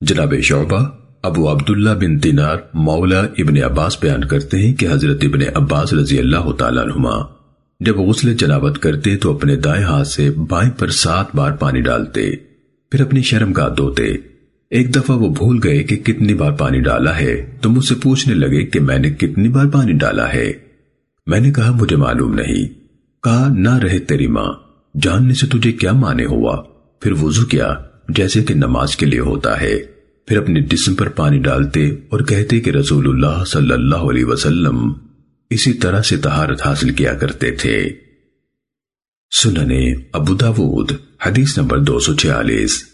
جناب شعبہ ابو عبداللہ بن دینار مولا ابن عباس بیان کرتے ہیں کہ حضرت ابن عباس رضی اللہ تعالیٰ عنہما جب غسل جنابت کرتے تو اپنے دائیں ہاتھ سے بائیں پر سات بار پانی ڈالتے، پھر اپنی شرم کا دھوتے۔ ایک دفعہ وہ بھول گئے کہ کتنی بار پانی ڈالا ہے، تو مجھ سے پوچھنے لگے کہ میں نے کتنی بار پانی ڈالا ہے۔ میں نے کہا، مجھے معلوم نہیں۔ کہا، نہ رہے تیری ماں، جاننے سے تجھے کیا مانے ہوا؟ پھر وضو کیا۔ جیسے کہ نماز کے لیے ہوتا ہے، پھر اپنے جسم پر پانی ڈالتے اور کہتے کہ رسول اللہ صلی اللہ علیہ وسلم اسی طرح سے طہارت حاصل کیا کرتے تھے۔ سننے ابو داود، حدیث نمبر دو سو چھیالیس۔